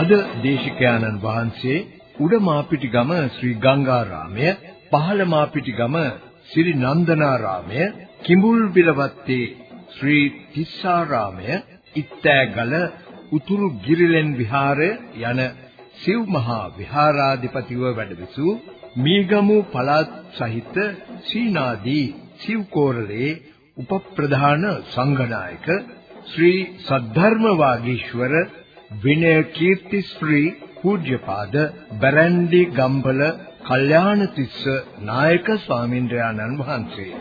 අද දේශිකානන් වහන්සේ උඩමාපිටිගම ශ්‍රී ගංගාරාමය, පහළමාපිටිගම ශ්‍රී නන්දනාරාමය, කිඹුල් බිලවත්තේ ශ්‍රී තිස්සාරාමය, ඉත්තෑගල උතුරු ගිරිලෙන් විහාරය යන සිව් මහා විහාරාධිපතිව වැඩවිසූ මීගමු පළාත් සහිත සීනාදී සිව් කෝරළේ උපප්‍රධාන සංඝනායක ශ්‍රී සද්ධර්ම වාගීශවර විනය කීර්ති ශ්‍රී පූජ්‍යපාද බරන්දි ගම්බල කල්යාණතිස්ස නායක ස්වාමින්ද්‍රයාණන් වහන්සේ.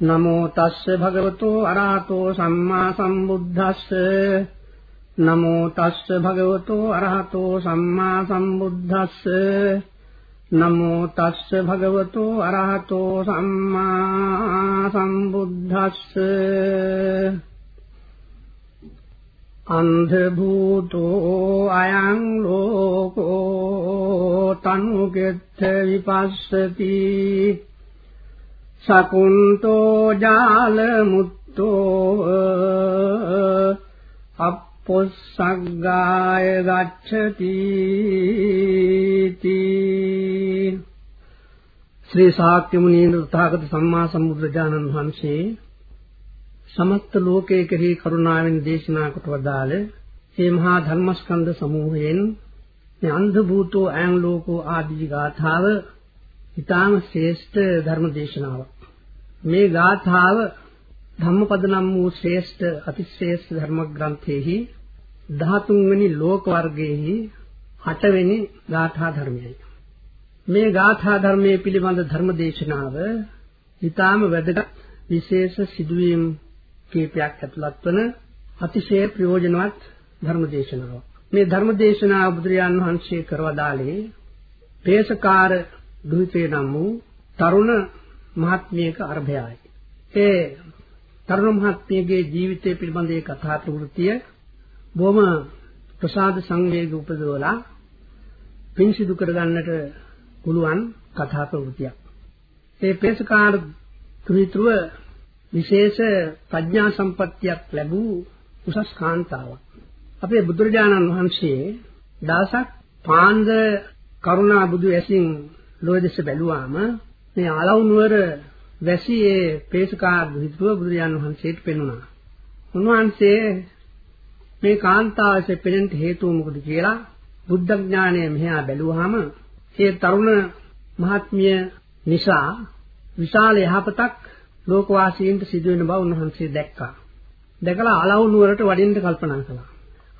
නමෝ තස්ස භගවතු අරහතෝ සම්මා සම්බුද්දස්ස. නමෝ තස්ස භගවතු අරහතෝ සම්මා සම්බුද්දස්ස. නමෝ තස්ස භගවතු අරහතෝ සම්මා සම්බුද්දස්ස. අන්ධ භූතෝ අයං ලෝකෝ තනුගෙත්ත විපස්සති. සකුන්තෝ ජාල මුත්තෝ අපොස්සග්ගාය ගච්ඡති ශ්‍රී ශාක්‍ය මුනීන්ද්‍ර තථාගත සම්මා සම්බුද්ධ වහන්සේ සමස්ත ලෝකයේ කෙරෙහි කරුණාවෙන් දේශනා කොට වදාළ මේ මහා ධර්මස්කන්ධ සමූහයෙන් මේ අන්ධ භූතෝ අයං ලෝකෝ ආදී ගාථාව ඊටාම ශ්‍රේෂ්ඨ ධර්ම දේශනාවක්. මේ ගාථාව ධම්මපද නම් වූ ශ්‍රේෂ්ඨ අතිශ්‍රේෂ්ඨ ධර්ම ග්‍රන්ථයේහි 13 වෙනි ලෝක වර්ගයේහි 8 වෙනි ගාථා ධර්මයයි. මේ ගාථා ධර්මයේ පිළිබඳ ධර්ම දේශනාව ඊටාම වැදගත් විශේෂ සිදුවීම් කීපයක් ඇතුළත් වන අතිශය ප්‍රයෝජනවත් ධර්ම දේශනාවක්. මේ ධර්ම දේශනාව බුදුරජාන් වහන්සේ කරවදාලේ පේසකාර දුහිතේ නම් වූ තරුණ මහත්මියක අරභයයි. ඒ තරුණ මහත්මියගේ ජීවිතය පිළිබඳ ඒ කතා ප්‍රවෘත්තිය බොහොම ප්‍රසාද සංවේග උපදවලා පින් සිදු කරගන්නට පුළුවන් කතා ප්‍රවෘත්තියක්. ඒ පේසකාර දුහිතෘව විශේෂ ප්‍රඥා සම්පත්තියක් ලැබූ උසස් කාන්තාවක්. අපේ බුදුරජාණන් වහන්සේ දවසක් පාන්ද කරුණා බුදු ඇසින් ලෝදෙස බැලුවාම මේ ආලව් නුවර වැසියේ පේසකා හිතුව බුදුරජාණන් වහන්සේට පෙනුණා. උන්වහන්සේ මේ කාන්තාවසේ පෙනෙන්න හේතුව මොකද කියලා බුද්ධ ඥානය මෙහා බැලුවාම ඒ තරුණ මහත්මිය නිසා විශාල යහපතක් ලෝකවාසීන්ට සිදුවෙන බව උන්වහන්සේ දැක්කා. දැකලා ආලව් නුවරට වඩින්න කල්පනා කළා.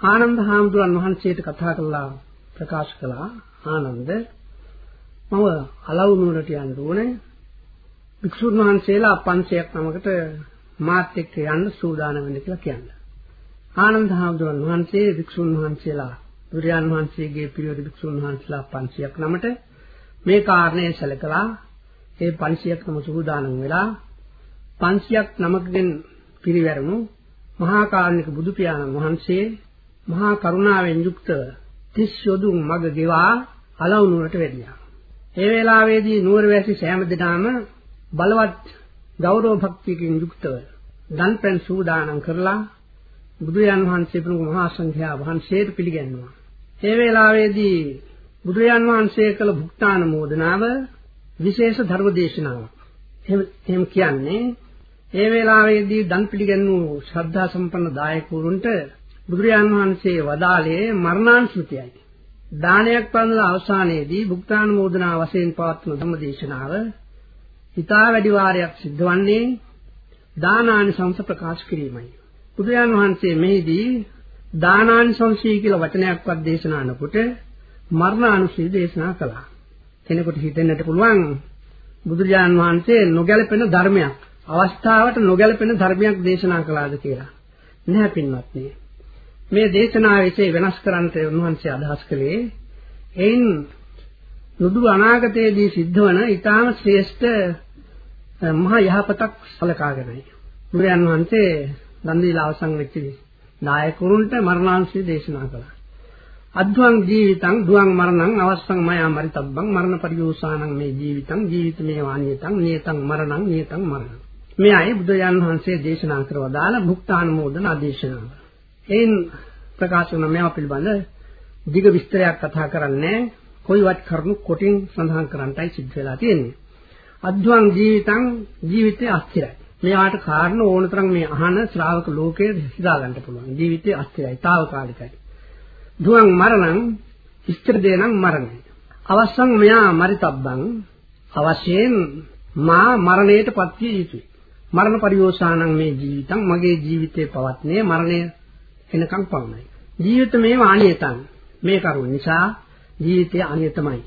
ආනන්ද හාමුදුරන් වහන්සේට කතා කළා ප්‍රකාශ කළා ආනන්ද මම ආලව් නුවරට යන්න ඕනේ. වික්ෂුන් වහන්සේලා 500ක් නමකට මාත් එක්ක යන්න සූදානම් වෙන්න කියලා කියන්නේ. ආනන්ද හාමුදුරන් වහන්සේ වික්ෂුන් වහන්සේලා බුදුරජාන් වහන්සේගේ පිරිවර වික්ෂුන් වහන්සේලා 500ක් නමට මේ කාරණය සැලකලා ඒ 500ක් නම සූදානම් වෙලා 500ක් නමකගෙන් පිරිවැරුණු මහා කාරුණික බුදු පියාණන් වහන්සේ මහා කරුණාවෙන් යුක්තව තිස් යොදුන් මග ගෙවා අලව් නුවරට වැඩියා. ඒ වේලාවේදී නුවරවැසි සෑම දිනම බලවත් ගෞරව භක්තියකින් යුක්තව දන්පැන් සූදානම් කරලා බුදුරජාන් වහන්සේ ප්‍රමුඛ මහා සංඝයා වහන්සේට පිළිගන්නවා. ඒ වේලාවේදී බුදුරජාන් වහන්සේ කළ භුක්තාන මෝදනාව විශේෂ ධර්ම දේශනාවක්. එහෙම කියන්නේ ඒ වේලාවේදී දන් පිළිගන්නු ශ්‍රද්ධා සම්පන්න දායකවරුන්ට බුදුරජාන් වහන්සේ වදාළේ මරණානුස්මෘතියයි. දානයක් පන්දලා අවසානයේදී භුක්තානුමෝදනා වශයෙන් පවත්වන ධම්මදේශනාව හිතා වැඩි වාරයක් සිද්ධවන්නේ දානානිසංස ප්‍රකාශ කිරීමයි. බුදුරජාන් වහන්සේ මෙහිදී දානානිසංසී කියලා වචනයක්වත් දේශනා නොකොට මරණානුස්සී දේශනා කළා. කෙනෙකුට හිතෙන්නට පුළුවන් බුදුරජාන් වහන්සේ නොගැලපෙන ධර්මයක් අවස්ථාවට නොගැලපෙන ධර්මයක් දේශනා කළාද කියලා. නැහැ පින්වත්නි. මේ දේශනාවේ වෙනස් කරන්නට උන්වහන්සේ අදහස් කළේ එයින් නුදු අනාගතයේදී සිද්ධවන ඊටාම ශ්‍රේෂ්ඨ මහා යහපතක් සලකාගෙනයි. බුදුරයන් වහන්සේ දන් දීලා අවසන් වෙච්ච නායකුරුන්ට මරණාංශය දේශනා කළා. අද්වං ජීවිතං දුවං මරණං අවස්සං මයා මරිතබ්බං මරණ පරියෝසානං මේ ජීවිතං ජීවිතමේ වානියතං නියතං මරණං නියතං මරණං මේ අය බුදුයන් වහන්සේ දේශනා කරවදාල භුක්තානුමෝදන ආදේශනාව. එයින් ප්‍රකාශ වන මේවා පිළිබඳ දිග විස්තරයක් කතා කරන්නේ කොයිවත් කරුණු කොටින් සඳහන් කරන්නටයි සිද්ධ වෙලා තියෙන්නේ. අද්වං ජීවිතං ජීවිතය අස්තිරයි. මෙයාට කාරණ ඕනතරම් මේ අහන ශ්‍රාවක ලෝකයේ හිතා ගන්න පුළුවන්. ජීවිතය අස්තිරයි, తాවකාලිකයි. දුවං මරණං ඉස්තර දේනං මරණයි. අවසන් මෙයා මරිතබ්බං අවශ්‍යයෙන් මා මරණයටපත් විය යුතුයි. මරණ පරිෝසානං මේ ජීවිතං මගේ ජීවිතේ පවත්නේ මරණය එනකම් පවණයි. ජීවිත මේ වාණියතං මේ කරුණ නිසා ජීවිතය අනියතමයි.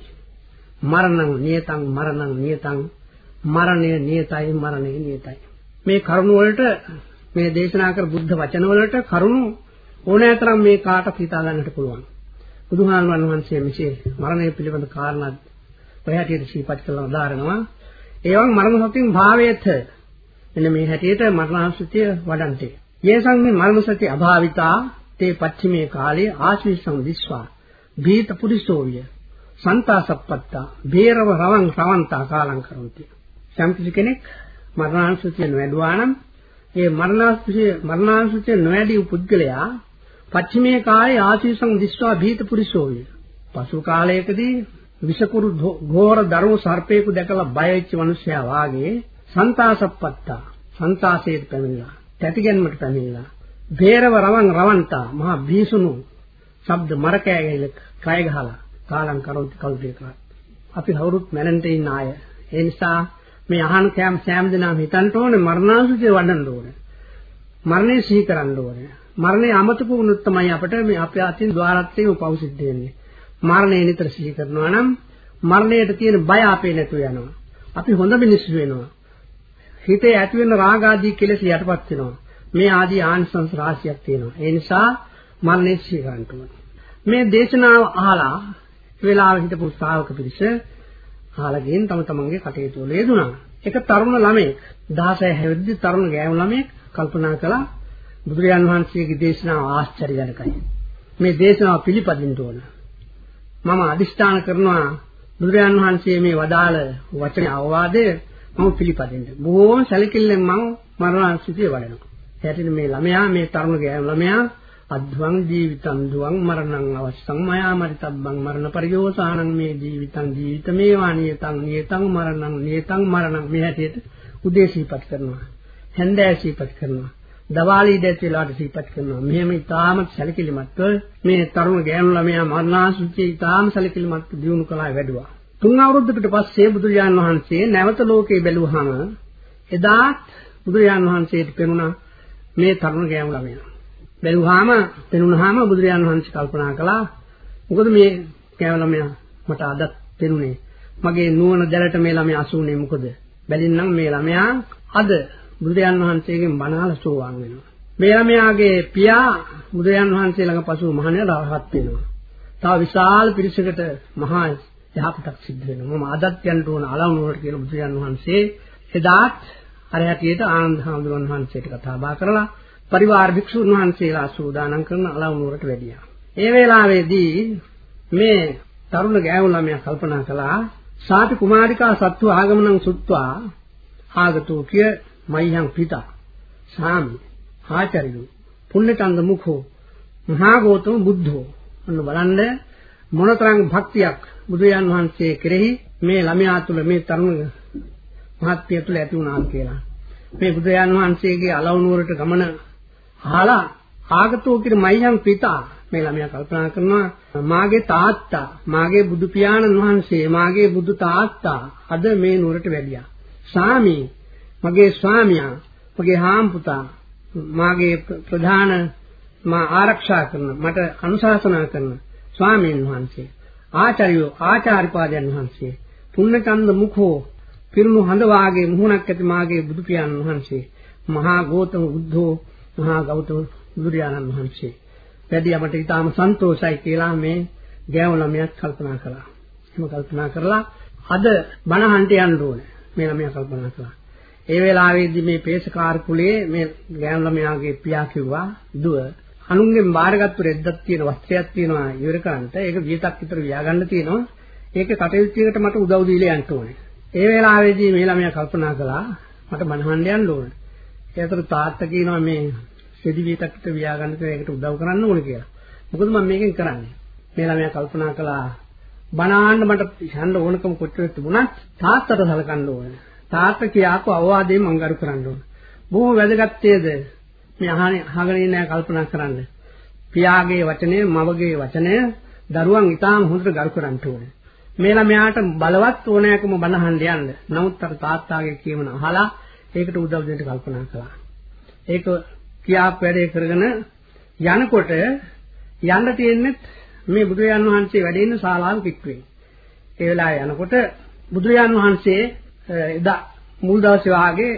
මරණං නියතං මරණං නියතං මරණය නියතයි මරණය නියතයි. මේ කරුණ වලට මේ දේශනා කර බුද්ධ වචන වලට කරුණ ඕනෑතරම් මේ කාට හිතා ගන්නට පුළුවන්. බුදුහාමුදුරන් වහන්සේ මෙසේ මරණය පිළිබඳ කාරණා ඔය හැටියට සිහිපත් කරලා උදාහරනවා. ඒවන් මරණ සතින් භාවයේත මෙන්න මේ හැටියට මරණාසුතිය වඩන්තේ. යේසං මේ මරණ සති අභාවිතා තේ පච්චිමේ කාලේ ආශීසං විස්වා භීත පුරිසෝවිය සන්තාසප්පත්තා බේරව රවං රවන්තා කාලං කරොන්ති. සම්පිසි කෙනෙක් මරණාසුතිය නොවැඩුවා නම් ඒ මරණාසුතිය මරණාසුතිය නොවැඩි පුද්ගලයා පච්චිමේ කාලේ ආශීසං විස්වා භීත පුරිසෝවිය. පසු කාලයකදී විෂකුරු ඝෝර දරුණු සර්පේකු දැකලා බය වෙච්ච මිනිසයා වාගේ සන්තාසප්පත්තා. සන්තාසයට පැමිණලා තැතිගැන්මට පැමිණලා බේරව රවන් රවන්තා මහා බීසුණු ශබ්ද මරකෑගල කය ගහලා කාලම් කරොත් කල්පේ කරා අපි කවුරුත් මැරෙන්න ඉන්න අය. ඒ නිසා මේ අහන කෑම සෑම දිනම හිතන්න ඕනේ මරණාසුතිය වඩන්න ඕනේ. මරණය සිහි කරන්න ඕනේ. මරණය අමතක වුණොත් තමයි අපිට මේ අපේ අතින් ద్వාරත්වයේ උපවසිද්ධ වෙන්නේ. මරණය නිතර සිහි කරනවා නම් මරණයට තියෙන බය අපේ නැතු වෙනවා. අපි හොඳ මිනිස්සු වෙනවා. හිතේ ඇති වෙන රාග ආදී කෙලෙස් යටපත් වෙනවා. මේ ආදී ආනිසංස රාශියක් තියෙනවා. ඒ නිසා මරණය සිහි කරන්න ඕනේ. මේ දේශනාව අහලා වෙලාවෙ හිටපු ශ්‍රාවක පිරිස අහලා ගින් තම තමන්ගේ කටයුතු වල යෙදුණා. එක තරුණ ළමෙක් 16 හැවිරිදි තරුණ ගෑනු ළමෙක් කල්පනා කළා බුදුරජාන් වහන්සේගේ දේශනාව ආශ්චර්යජනකයි. මේ දේශනාව පිළිපදින්න ඕන. මම අදිෂ්ඨාන කරනවා බුදුරජාන් වහන්සේ මේ වදාළ වචන අවවාදය මම පිළිපදින්න. බොහෝම සැලකිල්ලෙන් මම මරණාසුතිය වඩනවා. එයාට මේ ළමයා මේ තරුණ ගෑනු ළමයා අද්වං ජීවිතං දුවං මරණං අවස්සං මයා මරිතබ්බං මරණ පරියෝසානං මේ ජීවිතං ජීවිත මේවා නියතං නියතං මරණං නියතං මරණං මේ හැටියට උදේ සිහිපත් කරනවා. හැන්දෑ සිහිපත් කරනවා. දවාලී දැත් වෙලාවට සිහිපත් කරනවා. මෙහෙම ඊටාම සැලකිලිමත්ව මේ තරුණ ගෑනු ළමයා මරණාසුචි ඊටාම සැලකිලිමත් දියුණු කළා වැඩුවා. තුන් අවුරුද්දකට පස්සේ බුදුරජාණන් වහන්සේ නැවත ලෝකේ බැලුවාම එදාත් බුදුරජාණන් වහන්සේට පෙනුණා මේ තරුණ ගෑනු ළමයා. බැලුවාම පෙනුනහම බුදුරජාණන් වහන්සේ කල්පනා කළා මොකද මේ ගෑනු ළමයා මට අදත් පෙනුනේ. මගේ නුවණ දැලට මේ ළමයා අසුනේ මොකද? බැලින්නම් මේ ළමයා අද බුදුරජාන් වහන්සේගෙන් බණහලා සෝවාන් වෙනවා. මේ ළමයාගේ පියා බුදුරජාන් වහන්සේ ළඟ පසු මහණය රහත් වෙනවා. තව විශාල පිරිසකට මහා යහපතක් සිද්ධ වෙනවා. මම අදත් යන්න ඕන අලවුනුවරට කියන බුදුරජාන් වහන්සේ එදාත් අර හැටියට ආනන්ද හාමුදුරන් වහන්සේට කතා බහ කරලා පරිවාර භික්ෂුන් වහන්සේලා සූදානම් කරන අලවුනුවරට වැඩියා. ඒ වෙලාවේදී මේ තරුණ ගෑනු ළමයා කල්පනා කළා සාති කුමාරිකා සත්තු ආගමනං සුත්වා ආගතෝ කිය මයිහං පිතා සාමි ආචාර්යෝ පුණ්‍යචන්ද මුඛෝ මහා ගෞතම බුද්ධෝ අන්න බලන්න මොනතරම් භක්තියක් බුදුයන් වහන්සේ කෙරෙහි මේ ළමයා තුළ මේ තරුණ මහත්මිය තුළ ඇති වුණා කියලා. මේ බුදුයන් වහන්සේගේ අලවුනුවරට ගමන අහලා ආගතෝ කිර මයිහං පිතා මේ ළමයා කල්පනා කරනවා මාගේ තාත්තා මාගේ බුදු පියාණන් වහන්සේ මාගේ බුදු තාත්තා අද මේ නුවරට වැඩියා. සාමි මගේ ස්වාමියා මගේ හාම්පුතා මාගේ ප්‍රධාන මා ආරක්ෂා කරන මට අනුශාසනා කරන ස්වාමීන් වහන්සේ ආචාර්යෝ ආචාර්යපාදයන් වහන්සේ පුන්නචන්ද මුඛෝ පිරුණු හඳ වාගේ මුහුණක් ඇති මාගේ බුදු පියාණන් වහන්සේ මහා ගෞතම බුද්ධෝ මහා ගෞතම බුදුරජාණන් වහන්සේ වැඩි අපට ඊටාම සන්තෝෂයි කියලා මේ ගෑවු ළමයක් කල්පනා කළා. එහෙම කල්පනා කරලා අද බණහන්ට යන්න ඕනේ. මේ ළමයා කල්පනා කළා. ඒ වෙලාවේදී මේ පේසකාර කුලයේ මේ ගෑනු ළමයාගේ පියා කිව්වා දුව අනුන්ගෙන් බාරගත්තු රෙද්දක් තියෙන වස්ත්‍රයක් තියෙනවා ඉවර කරන්නට ඒක වියතක් විතර වියාගන්න තියෙනවා. ඒක කටයුත්තකට මට උදව් දීලා යන්න ඕනේ. ඒ වෙලාවේදී මේ ළමයා කල්පනා කළා මට බනහන්න යන්න ඕනේ. ඒතර තාත්තා කියනවා මේ සෙදි වියතක් විතර වියාගන්න ඒකට උදව් කරන්න ඕනේ කියලා. මොකද මම මේකෙන් කරන්නේ? මේ ළමයා කල්පනා කළා බණාන්න මට යන්න ඕනකම කොච්චර තිබුණත් තාත්තට සලකන්න ඕනේ. තාත්තා කියාපු අවවාදයෙන් මම ගරු කරන්න ඕනේ. බොහොම වැදගත් තේද? මේ අහන්නේ අහගෙන ඉන්නේ කල්පනා කරන්න. පියාගේ වචනය, මවගේ වචනය දරුවන් ඊටාම හොඳට ගරු කරන්න ඕනේ. මේ ළමයාට බලවත් ඕනෑකම බනහන්න යන්න. නමුත් අර තාත්තාගේ කියමන අහලා ඒකට උදව් දෙන්න කල්පනා කළා. ඒක කියාප් වැඩේ කරගෙන යනකොට යන්න තියෙන්නේ මේ බුදුරජාන් වහන්සේ වැඩ ඉන්න ශාලාව කිට්ටුවේ. ඒ වෙලාවේ යනකොට බුදුරජාන් වහන්සේ එදා මුල් දවසේ වාගේ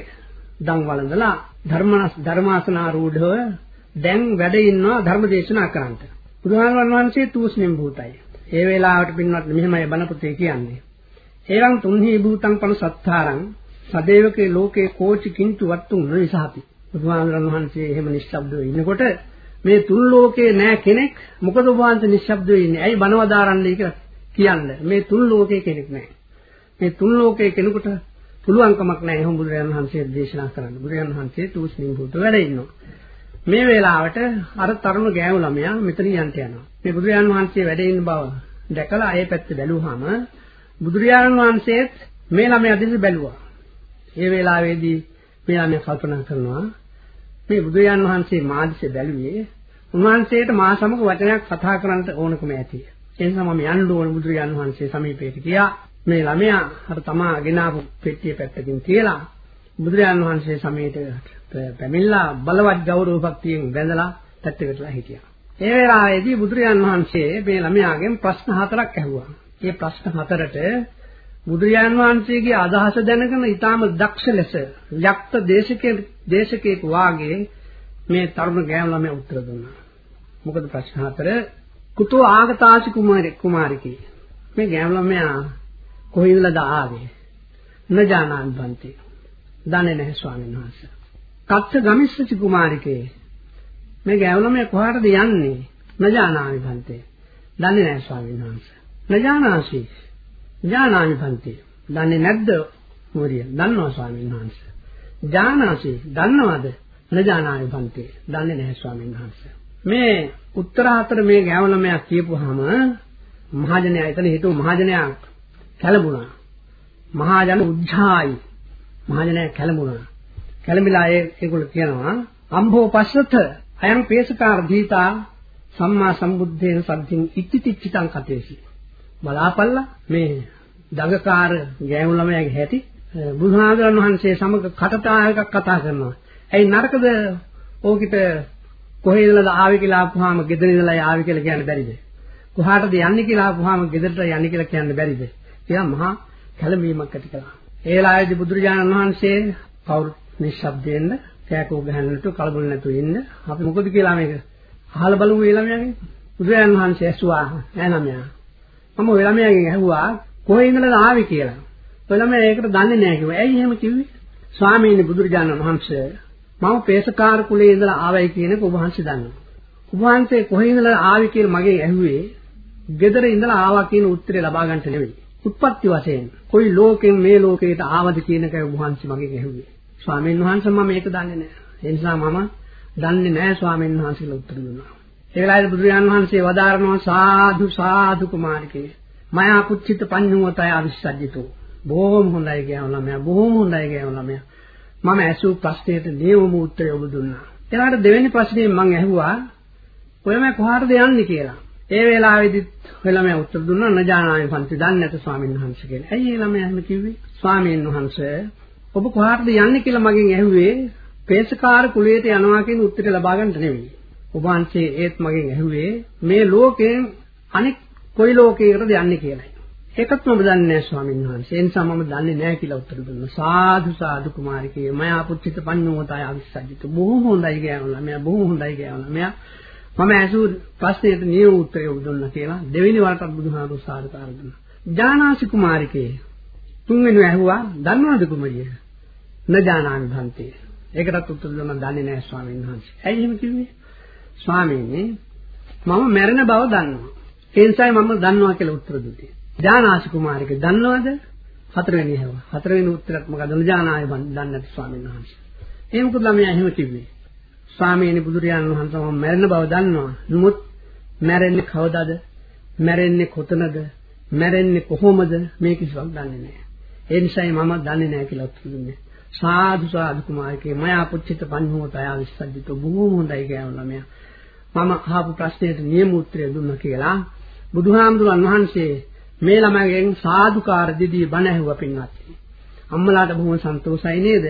දන් වළඳලා ධර්ම ධර්මාසනාරූඪව දැන් වැඩ ඉන්නවා ධර්ම දේශනා කරන්නට. බුදුහාමරන් වහන්සේ තූස්නෙම් භූතයි. ඒ වෙලාවට පින්වත් මෙහෙමයි බණ පුතේ කියන්නේ. එවං තුන්හි භූතං පන සත්තාරං සදේවකේ ලෝකේ කෝචි කිංතු වත්තුන් නොයිසහති. බුදුහාමරන් වහන්සේ එහෙම නිශ්ශබ්දව ඉන්නකොට මේ තුන් ලෝකේ නෑ කෙනෙක් මොකද ඔබ වහන්සේ නිශ්ශබ්දව ඉන්නේ? ඇයි බණවදාරන්නේ කියලා කියන්නේ. මේ තුන් ලෝකේ කෙනෙක් නෑ. මේ තුන් ලෝකේ කෙනෙකුට පුළුවන්කමක් නැහැ එහෙනම් බුදුරජාණන් වහන්සේ දේශනා කරන්න. බුදුරජාණන් වහන්සේ තූස්නින් භූත වැඩ ඉන්නවා. මේ වෙලාවට අර තරුණ ගෑනු ළමයා මෙතන යන්ට යනවා. මේ බුදුරජාණන් වහන්සේ වැඩ ඉන්න බව දැකලා ඒ පැත්ත බැලුවාම බුදුරජාණන් වහන්සේත් මේ ළමයා දිහා බැලුවා. ඒ වෙලාවේදී මේ ළමයා කල්පනා කරනවා මේ බුදුරජාණන් වහන්සේ මාදිසේ බැලුවේ උන්වහන්සේට මා සමග වචනයක් කතා කරන්න ඕනකම ඇති. ඒ නිසා මම යන්න ඕන බුදුරජාණන් වහන්සේ සමීපයට ගියා. මේ ළමයා අර තමා ගෙනාවු පෙට්ටිය පැත්තකින් තියලා බුදුරජාණන් වහන්සේ සමීපයට පැමිණලා බලවත් ගෞරව භක්තියෙන් වැඳලා පැත්තකටලා හිටියා. ඒ වෙලාවේදී බුදුරජාණන් වහන්සේ මේ ළමයාගෙන් ප්‍රශ්න හතරක් ඇහුවා. මේ ප්‍රශ්න හතරට බුදුරජාණන් වහන්සේගේ අදහස දැනගෙන ඊටාම දක්ෂ ලෙස යක්ත දේශකේ දේශකේක වාගේ මේ තරුණ ගෑනු ළමයා උත්තර දුන්නා. මොකද ප්‍රශ්න හතර කුතෝ ආගතාසි කුමාරි කුමාරිකී මේ ගෑනු ළමයා කොහේදද ආවේ? නජානන් බන්ති. දන්නේ නැහැ ස්වාමීන් වහන්සේ. කච්ච ගමිස්සචි කුමාරිකේ මේ ගෑවුල මේ කොහාටද යන්නේ? නජානාමි බන්තේ. දන්නේ නැහැ ස්වාමීන් වහන්සේ. නජානාසි. ඥානාමි බන්තේ. දන්නේ නැද්ද? මොරිය. දන්නවා ස්වාමීන් වහන්සේ. ඥානාසි. දන්නවද? නජානාමි බන්තේ. දන්නේ නැහැ ස්වාමීන් වහන්සේ. මේ උත්තර හතර මේ ගෑවුල මෙයා කියපුවාම මහජනයා එතන හිටු මහජනයා කැළඹුණා. මහජන උද්ධායි. මහජනයා කැළඹුණා. කැළඹිලා ඒ ඒගොල්ලෝ කියනවා අම්භෝ පස්සත අයං පේසකාර දීතා සම්මා සම්බුද්දේන සද්ධින් ඉත්‍තිච්චිතං කතේසි. බලාපල්ලා මේ දඟකාර ගෑනු ළමයාගේ හැටි බුදුහාමුදුරන් වහන්සේ සමග කටතායකක් කතා කරනවා. ඇයි නරකද ඕකිට කොහේ ඉඳලාද ආවේ කියලා අහපුවාම ගෙදර ඉඳලා ආවේ කියලා කියන්න බැරිද? කොහාටද යන්නේ කියලා අහපුවාම ගෙදරට යන්නේ කියලා කියන්න බැරිද? කියලා මහා කැළඹීමක් ඇති කළා. ඒ වෙලාවේදී බුදුරජාණන් වහන්සේ කවුරු නිශ්ශබ්දයෙන්ද කෑකෝ ගහන්නට කලබල නැතුව ඉන්න. අපි මොකද කියලා මේක අහලා බලමු ඒ ළමයාගෙන්. බුදුරජාණන් වහන්සේ ඇසුවා ඈ ළමයා. මම ඔය ළමයාගෙන් ඇහුවා කොහේ ඉඳලාද ආවේ කියලා. ඔය ළමයා ඒකට දන්නේ නැහැ කිව්වා. ඇයි එහෙම කිව්වේ? ස්වාමීන් බුදුරජාණන් වහන්සේ මම පේසකාර කුලයේ ඉඳලා ආවයි කියන එක ඔබ වහන්සේ දන්නවා. ඔබ වහන්සේ කොහේ ඉඳලා ආවේ කියලා මගේ ඇහුවේ ගෙදර ඉඳලා ආවා කියන උත්තරේ ලබා ගන්නට නෙවෙයි. උත්පත්ති වශයෙන් කොයි ලෝකෙන් මේ ලෝකයට ආවද කියන එකයි ඔබ වහන්සේ මගෙන් ඇහුවේ. ස්වාමීන් වහන්සේ මම මේක දන්නේ නැහැ. ඒ නිසා මම දන්නේ නැහැ ස්වාමීන් වහන්සේලා උත්තර දුන්නා. ඒ වෙලාවේ බුදුරජාන් වහන්සේ වදාරනවා සාදු සාදු කුමාරිකේ. මයා කුච්චිත පඤ්ඤුවතය අවිස්සජ්ජිතෝ. බොහොම හොඳයි කියනවා මෙයා. බොහොම හොඳයි කියනවා මෙයා. මම ඇසූ ප්‍රශ්නෙට නියම උත්තරය ඔබ දුන්නා. ඊළඟට දෙවෙනි ප්‍රශ්නේ මම ඇහුවා ඔය මම කොහාටද යන්නේ කියලා. ඒ වෙලාවේදීත් ඔය ළමයා උත්තර දුන්නා නජානාමි පන්ති දන්නේ නැත ස්වාමීන් වහන්සේ කියලා. ඇයි ඒ ළමයා එහෙම කිව්වේ? ස්වාමීන් වහන්සේ ඔබ කොහාටද යන්නේ කියලා මගෙන් ඇහුවේ පේසකාර කුලයට යනවා කියන උත්තරය ලබා ගන්නට නෙවෙයි. ඔබ වහන්සේ ඒත් මගෙන් ඇහුවේ මේ ලෝකයෙන් අනෙක් කොයි ලෝකයකටද යන්නේ කියලායි. ඒකත් මම දන්නේ නැහැ ස්වාමීන් වහන්සේ. ඒ නිසා මම දන්නේ නැහැ කියලා උත්තර දුන්නා. සාදු සාදු කුමාරිකේ මයා පුත්‍රිත පඤ්ඤෝතය අවිස්සජිත. බොහොම හොඳයි කියනවා. මෙයා බොහොම හොඳයි කියනවා. මෙයා මම ඇසූ ප්‍රශ්නෙට නියම උත්තරය දුන්නා කියලා දෙවෙනි වරටත් බුදුහාමුදුරු සාරකාර දුන්නා. ඥානාසි කුමාරිකේ තුන්වෙනි ඇහුවා දන්නවද කුමරිය? නජානාමි භන්තේ. ඒකටත් උත්තර දුන්නා දන්නේ නැහැ ස්වාමීන් වහන්සේ. ඇයි එහෙම කිව්වේ? ස්වාමීනි මම මැරෙන බව දන්නවා. ඒ නිසායි මම දන්නවා කියලා උත්තර දුන්නේ. ඥානාසි කුමාරික දන්නවද? හතරවෙනි ඇහුවා. හතරවෙනි උත්තරත් මොකද? නජානාමි දන්නේ නැති ස්වාමීන් වහන්සේ. ඒ මොකද ළමයා එහෙම කිව්වේ? ස්වාමීනි බුදුරජාණන් වහන්සේ මම මැරෙන බව දන්නවා. නමුත් මැරෙන්නේ කවදාද? මැරෙන්නේ කොතනද? මැරෙන්නේ කොහොමද? මේ කිසිවක් දන්නේ නැහැ. ඒ නිසායි මම දන්නේ නැහැ කියලා උත්තුරුන්නේ. සාදු සාදු කුමාරකේ මයා පුච්චිත පඤ්ඤෝත අය විශ්සජ්ජිත බොහොම හොඳයි කියලා ළමයා. මම අහපු ප්‍රශ්නෙට නියම උත්තරය දුන්නා කියලා බුදුහාමුදුරන් වහන්සේ මේ ළමයිගෙන් සාදුකාර දෙදී බණ ඇහුවා පින්වත්. අම්මලාට බොහොම සන්තෝෂයි නේද?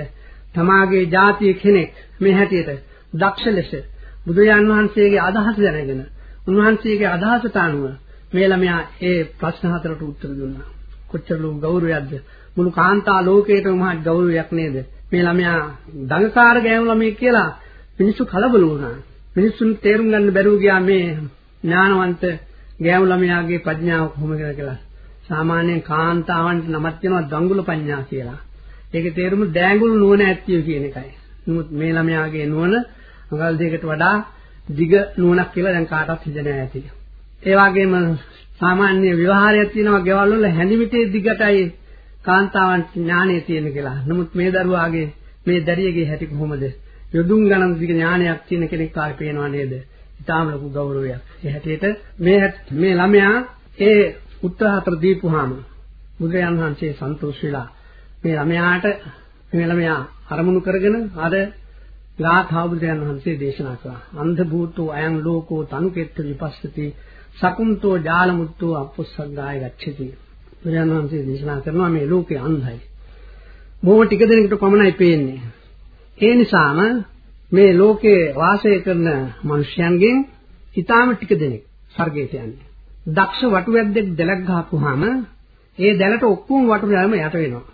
තමාගේ ජාතිය කෙනෙක් මේ හැටියට දක්ෂ ලෙස බුදුයන් වහන්සේගේ අදහස දැනගෙන උන්වහන්සේගේ අදහසට අනුව මේ ළමයා ඒ ප්‍රශ්න හතරට උත්තර දුන්නා. කොච්චර ලොකු ගෞරවයක්ද මුළු කාන්තා ලෝකයේටම මහත් ගෞරවයක් නේද? මේ ළමයා දඟකාර ගෑනු ළමයි කියලා මිනිස්සු කලබල වුණා. මිනිස්සුන් තේරුම් ගන්න බැරුව ගියා මේ ඥානවන්ත ගෑනු ළමයාගේ ප්‍රඥාව කොහොමද කියලා. සාමාන්‍යයෙන් කාන්තාවන්ට නමක් වෙනවා දඟුල පඤ්ඤා කියලා. ඒකේ තේරුම දෑඟුල් නුවණ ඇත්තිය කියන එකයි. නමුත් මේ ළමයාගේ නුවණ අඟල් දෙකකට වඩා දිග නුවණක් කියලා දැන් කාටවත් හිතෙන්නේ නැති. ඒ වගේම සාමාන්‍ය ව්‍යවහාරයක් තියෙනවා ගෙවල් වල හැඳිමිටේ දිගටයි කාන්තාවන් ඥානය තියෙන කියලා. නමුත් මේ දරුවාගේ මේ දැරියගේ හැටි කොහොමද? යොදුන් ගණන් දිග ඥානයක් තියෙන කෙනෙක් ආයි පේනවා නේද? ඊටාම ලොකු ගෞරවයක්. ඒ හැටියට මේ මේ ළමයා ඒ උත්සාහතර දීපුවාම බුදුරජාන් වහන්සේ සන්තෝෂ වෙලා මේ ළමයාට මේ ළමයා අරමුණු කරගෙන අර ගාථා බුදුරජාන් වහන්සේ දේශනා කළා. අන්ධ භූතෝ අයං ලෝකෝ තනුකෙත්ත විපස්සති සකුන්තෝ ජාලමුත්තෝ අපුස්සග්ගාය ගච්ඡති. බුදුරජාන් වහන්සේ දේශනා කරනවා මේ ලෝකේ අන්ධයි. බොහොම ටික දෙනෙකුට පමණයි පේන්නේ. ඒ නිසාම මේ ලෝකේ වාසය කරන මිනිසයන්ගෙන් ඊටාම ටික දෙනෙක් ස්වර්ගයට යන්නේ. දක්ෂ වටුවැද්දෙක් දැලක් ගහපුවාම ඒ දැලට ඔක්කොම වටු යෑම යට වෙනවා.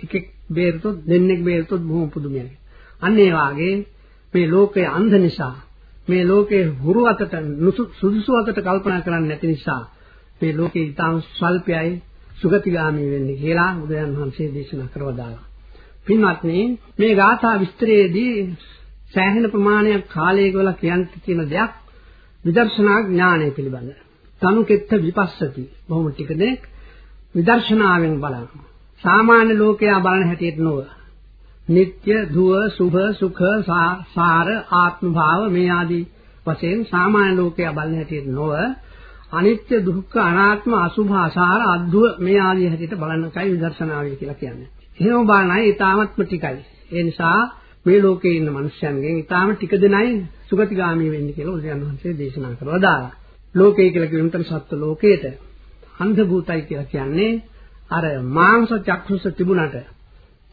එකෙක් බේරතොත් දෙන්නෙක් බේරතොත් බොහොම පුදුමයි. අන්න ඒ වාගේ මේ ලෝකයේ අන්ධ නිසා මේ ලෝකයේ හුරු අතට සුදුසු අතට කල්පනා කරන්නේ නැති නිසා මේ ලෝකේ ඊටාම ස්වල්පයයි සුගතිගාමී වෙන්නේ කියලා බුදුන් වහන්සේ දේශනා කරවදාලා. පින්වත්නි මේ ගාථා විස්තරයේදී සෑහෙන ප්‍රමාණයක් කාලයක වල කියන්න තියෙන දෙයක් විදර්ශනා ඥානය පිළිබඳ. තනුකෙත්ත විපස්සති. බොහොම ටික දෙනෙක් විදර්ශනාවෙන් බලන. සාමාන්‍ය ලෝකයා බලන හැටියට නොව. නিত্য, ධුව, සුභ, සුඛ, සාර, ආත්ම භාව මේ ආදී වශයෙන් සාමාන්‍ය ලෝකයා බලන හැටියට නොව අනිත්‍ය දුක්ඛ අනාත්ම අසුභ අසාර අද්දුව මේ ආදී හැටියට බලන්නකයි විදර්ශනාවයි කියලා කියන්නේ. එහෙම බලනයි ඊටාමත්ම ටිකයි. ඒ නිසා මේ ලෝකේ ඉන්න මිනිස්යන්ගෙන් ඊටාම ටික දෙනයි සුගතිගාමී වෙන්නේ කියලා උදයන් වහන්සේ දේශනා කරලා දාලා. ලෝකය කියලා කියනතර සත්ත්ව ලෝකයේට අන්ධ භූතයි කියලා කියන්නේ අර මාංශ චක්ෂුස තිබුණට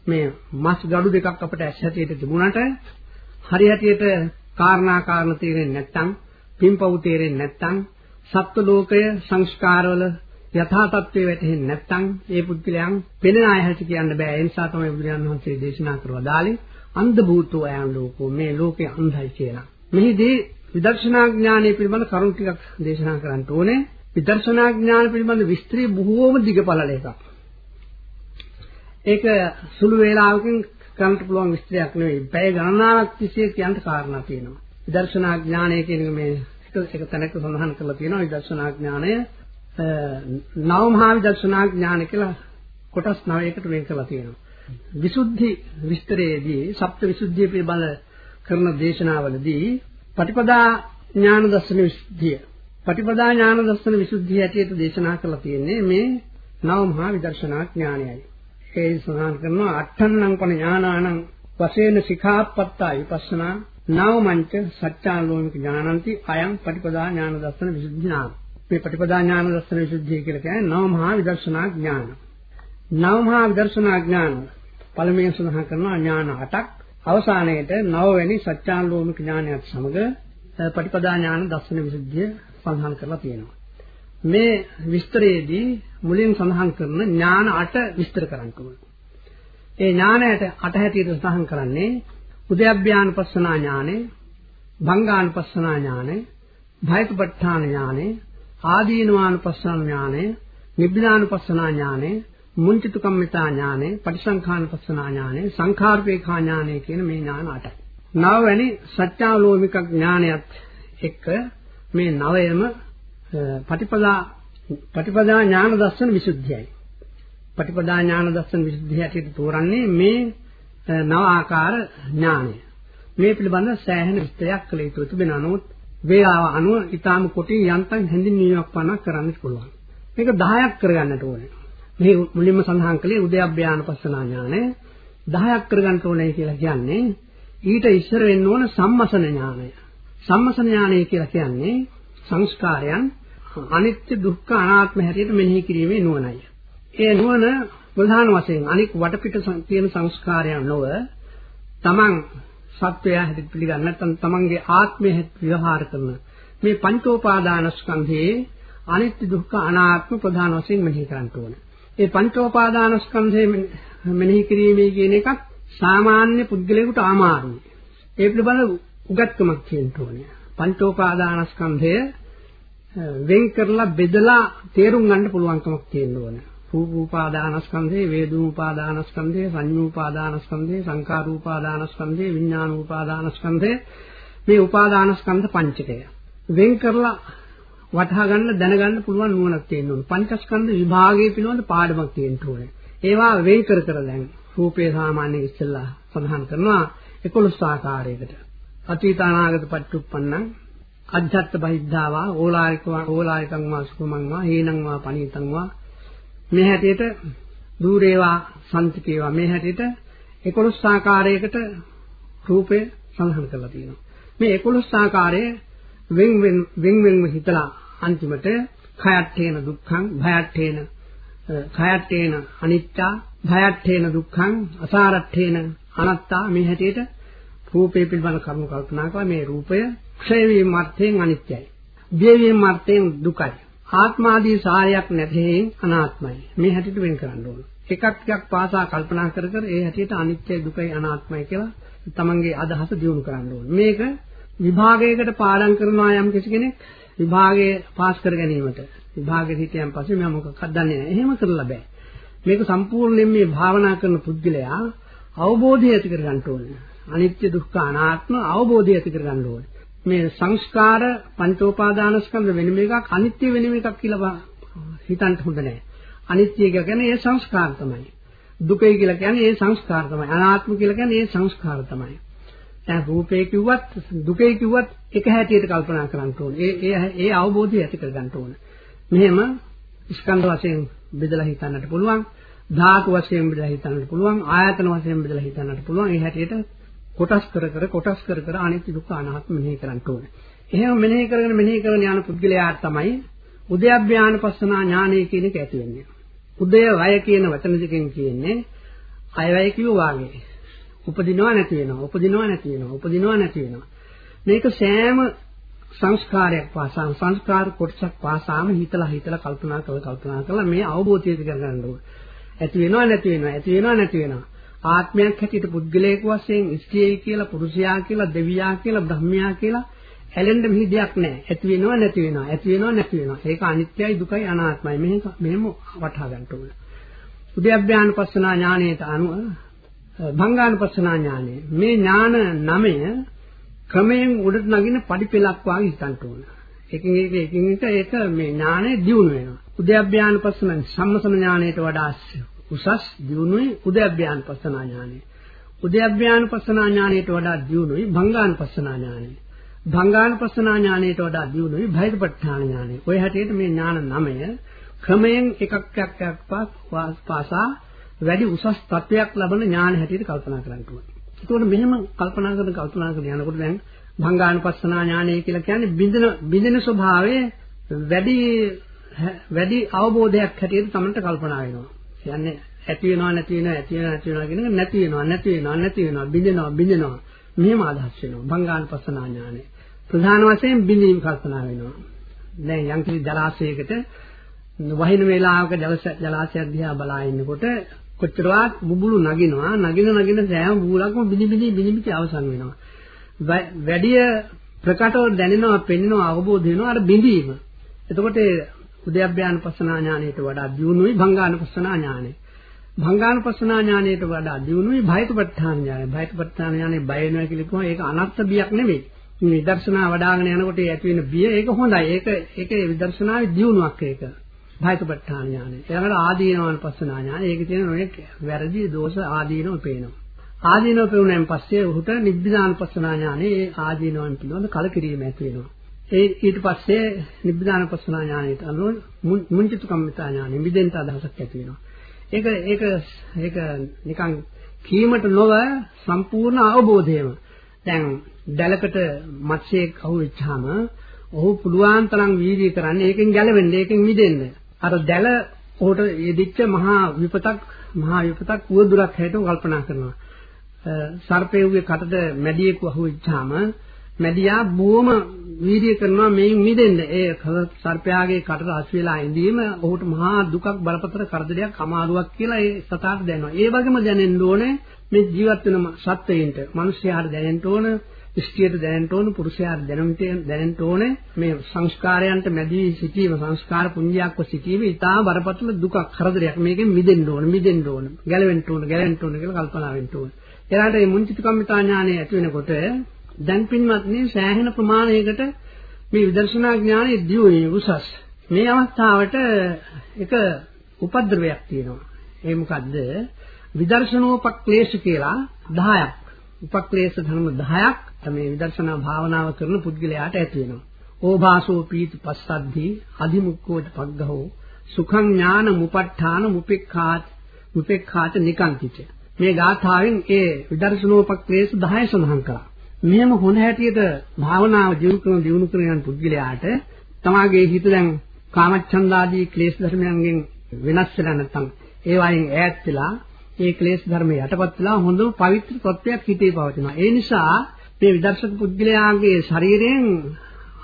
මේ මස් gadu දෙකක් අපිට ඇස් හැටියට තිබුණට හරි හැටියට කාරණා කාරණ තේරෙන්නේ නැත්නම් පින්පව් තේරෙන්නේ නැත්නම් සත්ත්ව ලෝකය සංස්කාරවල යථා තත්ත්වයේ වැටහෙන්නේ නැත්නම් ඒ පුද්ගලයන් පෙනෙන අය හැටි කියන්න බෑ ඒ නිසා තමයි බුදුරජාණන් වහන්සේ දේශනා කරලා දාලේ අන්ධ භූතෝ අයං ලෝකෝ මේ ලෝකේ අන්ධයි කියලා. මෙහිදී විදර්ශනා ඥානය පිළිබඳ කරුණු ටිකක් දේශනා කරන්න ඕනේ. විදර්ශනා ඥාන පිළිබඳ විස්තරي බොහෝම දිගපළල එකක්. ඒක සුළු වේලාවකින් කරන්න පුළුවන් විස්තරයක් නෙවෙයි. පැය ගණනාවක් තිස්සේ කියන්න කාරණා තියෙනවා. විදර්ශනා ඥානය කියන මේ එක තැනක සඳහන් කරලා තියෙනවා විදර්ශනා ඥානය නව මහා විදර්ශනා ඥාන කියලා කොටස් 9කට වෙන් කරලා තියෙනවා. විසුද්ධි විස්තරයේදී සප්ත විසුද්ධිය පිළිබඳ කරන දේශනාවලදී පටිපදා ඥාන දර්ශන විසුද්ධිය පටිපදා ඥාන දර්ශන විසුද්ධිය ඇටියට දේශනා කරලා තියෙන්නේ මේ නව මහා විදර්ශනා ඥානයයි. ඒ සඳහන් කරනවා අට්ඨන්නං පන ඥානානං වශයෙන් සිඛාප්පත්තා විපස්සනා නව මංච සත්‍යාලෝමික ඥානಂತಿ අයං පටිපදා ඥාන දර්ශන විසුද්ධි නාම. මේ පටිපදා ඥාන දර්ශන විසුද්ධිය කියලා කියන්නේ නව මහා විදර්ශනා ඥාන. නව මහා විදර්ශනා ඥාන පළමුවෙන් සඳහන් කරනවා ඥාන 8ක් අවසානයේට නවවැනි සත්‍යාලෝමික ඥානයත් සමග පටිපදා ඥාන දර්ශන විසුද්ධිය සඳහන් කරලා තියෙනවා. මේ විස්තරයේදී මුලින් සඳහන් කරන ඥාන 8 විස්තර කරන්න ඒ ඥානයට 8 හැටියට සඳහන් කරන්නේ උද්‍යප්ප්‍යානුපස්සනා ඥානෙ, භංගානුපස්සනා ඥානෙ, භයතුපත්ඨාන ඥානෙ, ආදීනවානුපස්සනා ඥානෙ, නිබ්බිදානුපස්සනා ඥානෙ, මුංචිතු කම්මිතා ඥානෙ, පටිසංඛානුපස්සනා ඥානෙ, සංඛාරපේඛා ඥානෙ කියන මේ ඥාන 8යි. නවවැනි සත්‍යාලෝමික ඥානයත් එක්ක මේ නවයම පටිපදා පටිපදා ඥාන දර්ශන විසුද්ධියයි. පටිපදා ඥාන දර්ශන විසුද්ධිය ඇටියට තෝරන්නේ මේ නව ආකාර ඥානය. මේ පිළිබඳ සෑහෙන විස්තරයක් කළ යුතු තිබෙනවා. නමුත් වේලාව අනුව ඊටාම කොටින් යන්තම් හැඳින්වීමක් පමණක් කරන්න පුළුවන්. මේක 10ක් කරගන්නට ඕනේ. මේ මුලින්ම සඳහන් කළේ උද්‍යප්පයාන පස්සනා ඥානය 10ක් කරගන්න ඕනේ කියලා කියන්නේ ඊට ඉස්සර වෙන්න ඕන සම්මසන ඥානය. සම්මසන ඥානය කියලා කියන්නේ සංස්කාරයන් අනිත්‍ය දුක්ඛ අනාත්ම හැටියට මෙනෙහි කිරීමේ නුවණයි. ඒ නුවණ ප්‍රධාන වශයෙන් අනික් වටපිට තියෙන සංස්කාරයන් නොව තමන් සත්වයා හැටියට පිළිගන්න නැත්නම් තමන්ගේ ආත්මය හැටියට විවහාර කරන මේ පංචෝපාදානස්කන්ධයේ අනිත්‍ය දුක්ඛ අනාත්ම ප්‍රධාන වශයෙන් මෙනෙහි කරන්න ඕනේ. ඒ පංචෝපාදානස්කන්ධයේ මෙනෙහි කිරීමේ කියන එකත් සාමාන්‍ය පුද්ගලයෙකුට අමාරුයි. ඒ පිළිබඳ උගත්කමක් තියෙන්න ඕනේ. පංචෝපාදානස්කන්ධය වෙන් කරලා බෙදලා තේරුම් ගන්න පුළුවන්කමක් තියෙන්න ඕනේ. රූපෝපාදානස්කන්ධේ වේදෝපාදානස්කන්ධේ සංඤූපාදානස්කන්ධේ සංකාරූපාදානස්කන්ධේ විඥානූපාදානස්කන්ධේ මේ උපාදානස්කන්ධ පංචකය. වෙන් කරලා වටහා ගන්න දැනගන්න පුළුවන් නුවණක් තියෙන්න ඕනේ. පංචස්කන්ධ විභාගයේ පිළිබඳ පාඩමක් තියෙන්න ඕනේ. ඒවා වෙන් කර කර දැන් රූපේ සාමාන්‍ය ඉස්සෙල්ලා සඳහන් කරනවා. 11 ආකාරයකට. අතීත අනාගත පච්චුප්පන්නං අධ්‍යාත්ත බහිද්ධාවා ඕලාරිකවා ඕලාරිකං වා සුඛමං වා හේනං වා පනීතං වා මේ හැටියට දූරේවා සම්තිකේවා මේ හැටියට 11 ආකාරයකට රූපය සඳහන් කරලා තියෙනවා. මේ 11 ආකාරයේ වෙන් වෙන් වෙන් වෙන්ව හිතලා අන්තිමට khයට්ඨේන දුක්ඛං භයට්ඨේන khයට්ඨේන අනිත්‍යා භයට්ඨේන දුක්ඛං අසාරට්ඨේන අනත්තා මේ හැටියට රූපේ පිළිබඳ කරුණු කල්පනා කරලා මේ රූපය ක්ෂය වීම අර්ථයෙන් අනිත්‍යයි. දිය වීම අර්ථයෙන් දුකයි. ආත්මාදී සාරයක් නැතේ අනාත්මයි. මේ හැටියට වෙන් කරන්න ඕන. එකක් ටිකක් පාසා කල්පනා කර කර ඒ හැටියට අනිත්‍ය දුකයි අනාත්මයි කියලා තමන්ගේ අදහස දියුණු කරන්න ඕන. මේක විභාගයකට පාඩම් කරනවා යම් කෙනෙක් විභාගයේ පාස් කර ගැනීමට විභාගෙට හිටියන් පස්සේ මම මොකක්ද දන්නේ නැහැ. එහෙම කරලා බෑ. මේක සම්පූර්ණයෙන් මේ භාවනා කරන පුද්ගලයා අවබෝධය ඇති කර ගන්න ඕනේ. අනිත්‍ය දුක්ඛ අනාත්ම අවබෝධය ඇති කර ගන්න ඕනේ. මේ සංස්කාර පංචෝපාදානස්කන්ධ වෙනම එකක් අනිත්‍ය වෙනම එකක් කියලා හිතන්න හොඳ නැහැ. අනිත්‍ය කියන්නේ ඒ සංස්කාර තමයි. දුකයි කියලා කියන්නේ ඒ සංස්කාර තමයි. අනාත්ම කියලා කියන්නේ ඒ සංස්කාර තමයි. දැන් රූපේ කිව්වත් දුකේ කිව්වත් එක හැටියට කල්පනා කරන්න ඕනේ. ඒ ඒ ඒ අවබෝධය ඇති කර ගන්න ඕනේ. මෙහෙම ස්කන්ධ වශයෙන් බෙදලා හිතන්නට පුළුවන්. ධාතු වශයෙන් බෙදලා හිතන්නට පුළුවන්. ආයතන වශයෙන් බෙදලා හිතන්නට පුළුවන්. ඒ හැටියට කොටස් කර කර කොටස් කර කර අනිත්‍ය දුක්ඛ අනාත්ම මෙනෙහි කරන්න ඕනේ. එහෙම මෙනෙහි කරගෙන මෙනෙහි කරගෙන යන පුද්ගලයාට තමයි උද්‍යප්ඥාන පස්සනා ඥානය කියන එක ඇති වෙන්නේ. උදය වය කියන වචන දෙකෙන් කියන්නේ අයවැය කියෝ වාගේ. උපදිනවා නැති වෙනවා. උපදිනවා නැති වෙනවා. උපදිනවා නැති වෙනවා. මේක සෑම සංස්කාරයක් පාසාම සංස්කාර කොටසක් පාසාම හිතලා හිතලා කල්පනා කරලා කල්පනා කරලා මේ අවබෝධය දිග ගන්න ඕනේ. ඇති වෙනවා නැති වෙනවා. ඇති වෙනවා නැති වෙනවා. ආත්මයක් හැටියට පුද්ගලයෙක් වශයෙන් ස්ත්‍රියයි කියලා පුරුෂයා කියලා දෙවියා කියලා බ්‍රහ්මයා කියලා ඇලෙන්න මෙහි දෙයක් නැහැ. ඇති වෙනව නැති වෙනව. ඇති වෙනව නැති වෙනව. ඒක අනිත්‍යයි දුකයි අනාත්මයි. මෙහෙම මෙහෙම වටහා ගන්න ඕන. උද්‍යප්ඥානපස්සනා ඥානයට අනුව භංගානුපස්සනා ඥානය. මේ ඥාන නමය ක්‍රමයෙන් උඩට නගින පඩිපෙලක් වාගේ හිතන්න ඕන. එකින් එක එකින් එක ඒක මේ ඥානය දියුණු වෙනවා. උද්‍යප්ඥානපස්සන සම්මසන ඥානයට වඩා උසස් දියුණුවේ උද්‍යප්පයානුපස්සනා ඥානෙ. උද්‍යප්පයානුපස්සනා ඥානයට වඩා දියුණුවේ භංගානුපස්සනා ඥානෙ. භංගානුපස්සනා ඥානයට වඩා දියුණුවේ භෛරපට්ඨාන ඥානෙ. ඔය හැටියට මේ ඥාන නමය ක්‍රමයෙන් එකක් එකක් එකක් පාසා වැඩි උසස් තත්වයක් ලබන ඥාන හැටියට කල්පනා කරන්න ඕනේ. ඒකෝට මෙහෙම කල්පනා කරන කල්පනා කරන යනකොට දැන් භංගානුපස්සනා ඥානය කියලා කියන්නේ බින්දන බින්දන ස්වභාවයේ වැඩි වැඩි අවබෝධයක් හැටියට තමන්ට කල්පනා වෙනවා. කියන්නේ ඇති වෙනවා නැති වෙනවා ඇති වෙනවා නැති වෙනවා කියන එක නැති වෙනවා නැති වෙනවා නැති වෙනවා බිඳෙනවා බිඳෙනවා. මෙහෙම අදහස් වෙනවා. භංගානුපස්සනා ඥානෙ. ප්‍රධාන වශයෙන් බිඳීම් කල්පනා වෙනවා. දැන් යම්කිසි ජලාශයකට වහින වේලාවක ජලාශය දිහා බලා ඉන්නකොට කොච්චරවත් බුබුලු නගිනවා. නගින නගින සෑම බුබුලක්ම බිනි බිනි බිනි බිනි අවසන් වෙනවා. වැඩි ප්‍රකටව දැනෙනවා පෙනෙනවා අවබෝධ වෙනවා අර බිඳීම. එතකොට උද්‍යප්පයානුපස්සනා ඥානයට වඩා දියුණුයි භංගානුපස්සනා ඥානය. භංගානුපස්සනා ඥානයට වඩා දියුණුයි භයතුපත්ඨාන ඥානය. භයතුපත්ඨාන ඥානය බය වෙනවා කියලා කිව්වම ඒක අනත්ත් බියක් නෙමෙයි. මේ විදර්ශනා වඩ아가න යනකොට ඇති වෙන බිය ඒක හොඳයි. ඒක ඒකේ විදර්ශනාවේ දියුණුවක් ඒක. භයතුපත්ඨාන ඥානය. ඊළඟට ආදීනවනුපස්සනා ඥානය. ඒකේ තියෙන ඔය වැරදි දෝෂ ආදීනව පේනවා. ආදීනව පෙවුනෙන් පස්සේ උහුට නිබ්බිදානුපස්සනා ඥානය ඒ ආදීනවන් පිළිබඳ කලකිරීම ඇති වෙනවා. ඒ ඊට පස්සේ නිබ්බිදාන පස්සනා ඥානයට අනුව මුංචිත කම්මිතා ඥානෙ මිදෙන්න අදහසක් ඇති වෙනවා. ඒක ඒක ඒක නිකන් කීමට නොව සම්පූර්ණ අවබෝධයම. දැන් දැලකට මත්ස්‍යයක් අහුවෙච්චාම ඔහු පුළුවන් තරම් වීර්ය කරන්නේ ඒකෙන් ගැලවෙන්න, ඒකෙන් මිදෙන්න. අර දැල ඔහුට යෙදිච්ච මහා විපතක් මහා විපතක් උවදුරක් හැටියට කල්පනා කරනවා. සර්පේව්ගේ කටට මැඩියෙකු අහුවෙච්චාම මැඩියා බොහොම වීර්ය කරනවා මේන් මිදෙන්න. ඒ සර්පයාගේ කටට අස් වෙලා ඉඳීම ඔහුට මහා දුකක් බලපතර කරදරයක් අමාරුවක් කියලා ඒ සතාට දැනෙනවා. ඒ වගේම දැනෙන්න ඕනේ මේ ජීවත් වෙන සත්වයින්ට, මිනිස්යාට දැනෙන්න ඕන, ස්ත්‍රියට දැනෙන්න ඕන, පුරුෂයාට දැනෙන්න ඕනේ මේ සංස්කාරයන්ට මැදී සිටීම, සංස්කාර පුඤ්ජයක්ව සිටීම ඉතා බරපතල දුකක්, කරදරයක්. මේකෙන් මිදෙන්න ඕන, මිදෙන්න ඕන, ගැලවෙන්න ඕන, ගැලවෙන්න ඕන කියලා කල්පනා වෙන්න ඕන. එයාට මේ මුංචිත කම්මිතා ඥානය ඇති වෙනකොට දැන් පින්වත්නි සෑහෙන ප්‍රමාණයකට මේ විදර්ශනා ඥානය දියුනේ උසස්. මේ අවස්ථාවට එක උපද්‍රවයක් තියෙනවා. ඒ මොකද්ද? විදර්ශනෝපක්ලේශ කියලා 10ක්. උපක්ලේශ ධර්ම 10ක් මේ විදර්ශනා භාවනාව කරන පුද්ගලයාට ඇති වෙනවා. ඕභාසෝ පීති පස්සද්ධි අධිමුක්ඛෝච පග්ගහෝ සුඛං ඥාන මුපට්ඨාන මුපෙක්ඛාත් මුපෙක්ඛාත නිකන්තිච මේ ගාථාවෙන් ඒ විදර්ශනෝපක්ලේශ 10 සඳහන් කරා. මෙහෙම හොන හැටියට භාවනාව දියුණු කරන දියුණු කරන යන පුද්ගලයාට තමාගේ හිත දැන් කාමච්ඡන්දාදී ක්ලේශ ධර්මයන්ගෙන් වෙනස් වෙලා නැත්නම් ඒ වයින් ඈත් වෙලා ඒ ක්ලේශ ධර්ම යටපත් වෙලා හොඳම පවිත්‍ර තත්වයක් හිතේ පවතිනවා. ඒ නිසා මේ විදර්ශක පුද්ගලයාගේ ශරීරයෙන්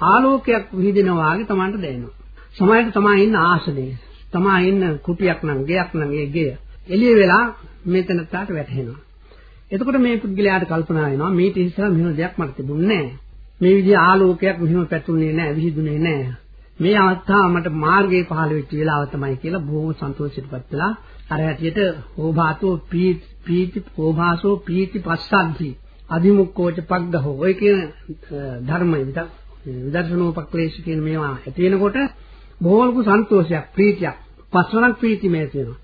ආලෝකයක් විහිදෙනවා වගේ තමන්ට දැනෙනවා. සමහරවිට තමා ඉන්න ආසනයේ, තමා ඉන්න කුටියක් නම්, ගෙයක් නම් ඒ ගෙය එළිය වෙලා මෙතනට වැටෙනවා. එතකොට මේ පුද්ගලයාට කල්පනා වෙනවා මේට ඉස්සර මෙහෙම දෙයක් මට තිබුණේ නැහැ. මේ විදිහ ආලෝකයක් මෙහෙම පැතුනේ නැහැ, විහිදුනේ නැහැ. මේ අවස්ථාව මට මාර්ගයේ පහළ වෙච්ච වෙලාව තමයි කියලා බොහොම සන්තෝෂයටපත් වෙලා අර හැටියට ඕභාතෝ පීති ඕභාසෝ පීති පස්සද්ධි අධිමුක්ඛෝච පග්ගහෝ ඔය කියන ධර්මය විදර්ශනෝපක්ලේශ කියන මේවා ඇති වෙනකොට බොහොම සන්තෝෂයක් ප්‍රීතියක් පස්වරක් ප්‍රීතිමය වෙනවා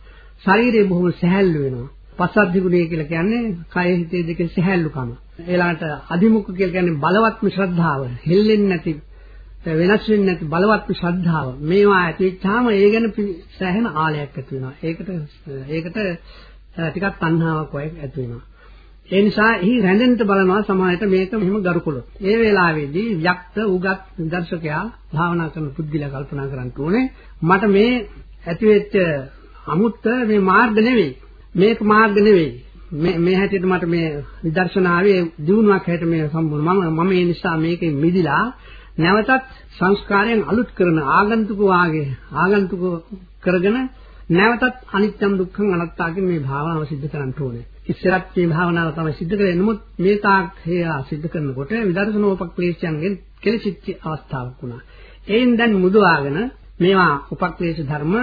ශරීරය බොහොම සැහැල්ලු වෙනවා පස්සද්ධි ගුණය කියලා කියන්නේ කය හිතේ දෙකේ සැහැල්ලුකම. ඊළඟට අධිමුඛ කියලා කියන්නේ බලවත්ම ශ්‍රද්ධාව. හෙල්ලෙන්නේ නැති වෙනස් වෙන්නේ නැති බලවත්ම ශ්‍රද්ධාව. මේවා ඇතිවෙච්චාම ඒ ගැන සෑහෙන ආලයක් ඇති වෙනවා. ඒකට ඒකට ටිකක් තණ්හාවක් වගේ ඇති වෙනවා. ඒ නිසා එහි රැඳෙන්න බලනවා සමාජයට මේක මෙහෙම ගරුකොළොත්. ඒ වෙලාවේදී යක්ත උගත් දර්ශකයා භාවනා කරන පුද්ගලයා කල්පනා කරන්න ඕනේ මට මේ ඇතිවෙච්ච අමුත්ත මේ මාර්ග නෙවෙයි. මේක මාර්ග නෙවෙයි. මේ මේ හැටියට මට මේ විදර්ශනාවේ දිනුවක් හැටියට මේ සම්පූර්ණ මම මම ඒ නිසා මේකෙන් මිදිලා නැවතත් සංස්කාරයන් අලුත් කරන ආගන්තුක වාගේ ආගන්තුක කරගෙන නැවතත් අනිත්‍යම් දුක්ඛං අනාත්තා කියන මේ භාවනාව සිද්ධ කරන්න ඕනේ. ඉස්සරත් මේ භාවනාව තමයි සිද්ධ කරන්නේ. නමුත් මේ තාක් හේයා සිද්ධ කරනකොට විදර්ශනෝපක්ලේශයන්ගෙන් කෙලසිච්ච අවස්ථාවක් වුණා. එයින් දැන් මුදවාගෙන මේවා උපක්ලේශ ධර්ම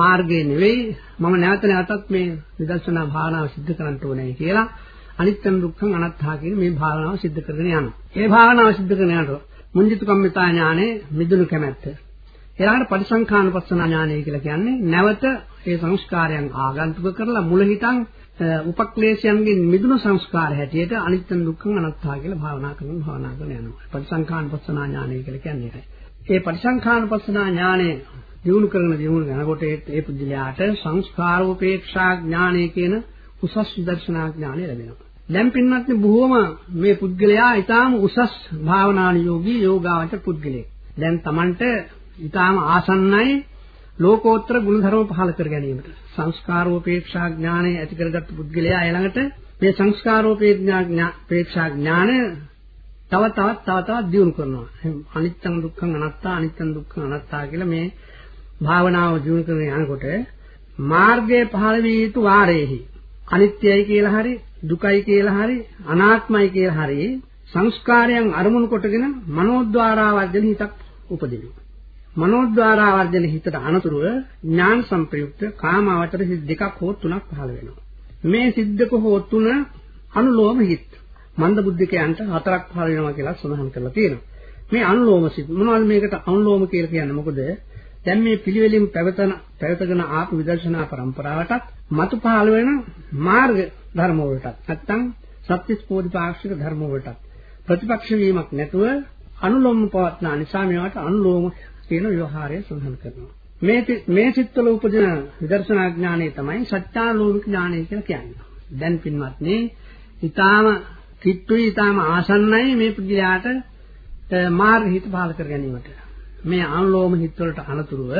මාර්ගය නෙවෙයි මම නැවත නැවතත් මේ විදර්ශනා භාවනාව සිද්ධ කරන්න ඕනේ කියලා අනිත්‍යම් දුක්ඛං අනාත්තා කියන මේ භාවනාව සිද්ධ කරගෙන යනවා. ඒ භාවනාව සිද්ධ කරන යනකොට මුංජිත කම්මිතා ඥානෙ මිදුණු කැමැත්ත. ඊළඟට පරිසංඛානුපස්සනා ඥානය කියලා කියන්නේ නැවත ඒ සංස්කාරයන් ආගන්තුක කරලා මුල හිතන් උපක්ලේශයන්ගෙන් මිදුණු සංස්කාර හැටියට අනිත්‍ය දුක්ඛං අනාත්තා කියලා භාවනා කරන භාවනා කරන යනවා. පරිසංඛානුපස්සනා ඥානය කියලා කියන්නේ ඒකයි. ඒ පරිසංඛානුපස්සනා ඥානය දිනු කරන දිනු යනකොට ඒ පුද්ගලයාට සංස්කාරෝපේක්ෂා ඥානය කියන උසස් විදර්ශනා ඥානය ලැබෙනවා. දැන් පින්වත්නි බොහොම මේ පුද්ගලයා ඊටාම උසස් භාවනානුයෝගී යෝගාවච පුද්ගලෙක්. දැන් Tamanට ඊටාම ආසන්නයි ලෝකෝත්තර ගුණධර්ම පහල කර ගැනීමට. සංස්කාරෝපේක්ෂා ඥානය ඇති කරගත් පුද්ගලයා ඊළඟට මේ සංස්කාරෝපේක්ෂා ඥානය තව තවත් තව තවත් දියුණු කරනවා. අනිත්‍යං දුක්ඛං අනාත්තා අනිත්‍යං දුක්ඛං අනාත්තා කියලා මේ භාවනාව දියුණු කරගෙන යනකොට මාර්ගයේ පහළ විය යුතු වාරයේහි අනිත්‍යයි කියලා හරි දුකයි කියලා හරි අනාත්මයි කියලා හරි සංස්කාරයන් අරමුණු කොටගෙන මනෝද්වාරා වර්ධන හිතක් උපදිනවා. මනෝද්වාරා වර්ධන හිතට අනතුරුව ඥාන සංප්‍රයුක්ත කාමාවචර සිත් දෙකක් හෝ තුනක් පහළ වෙනවා. මේ සිද්දක හෝ තුන අනුලෝම හිත්. මන්ද බුද්ධිකයන්ට හතරක් පහළ වෙනවා කියලා සඳහන් කරලා තියෙනවා. මේ අනුලෝම සිත් මොනවද මේකට අනුලෝම කියලා කියන්නේ මොකද? දැන් මේ පිළිවෙලින් පැවතන පැවතගෙන ආපු විදර්ශනා પરම්පරාවටත් මතු පහළ වෙන මාර්ග ධර්ම වලටත් නැත්තම් සත්‍විස් පෝධිපාක්ෂික ධර්ම වලටත් ප්‍රතිපක්ෂ වීමක් නැතුව අනුලෝම පවත්නා නිසා මේවට අනුලෝම කියන ව්‍යවහාරය සඳහන් කරනවා. මේ මේ සිත්වල උපදින විදර්ශනා ඥානය තමයි සත්‍යාලෝමික ඥානය කියලා කියන්නේ. දැන් පින්වත්නි, ඊටාම කිට්ටුයි ඊටාම ආසන්නයි මේ පුද්ගලයාට මාර්ග හිත පහල කර ගැනීමට. මේ අනුලෝම හිත් වලට අනතුරුව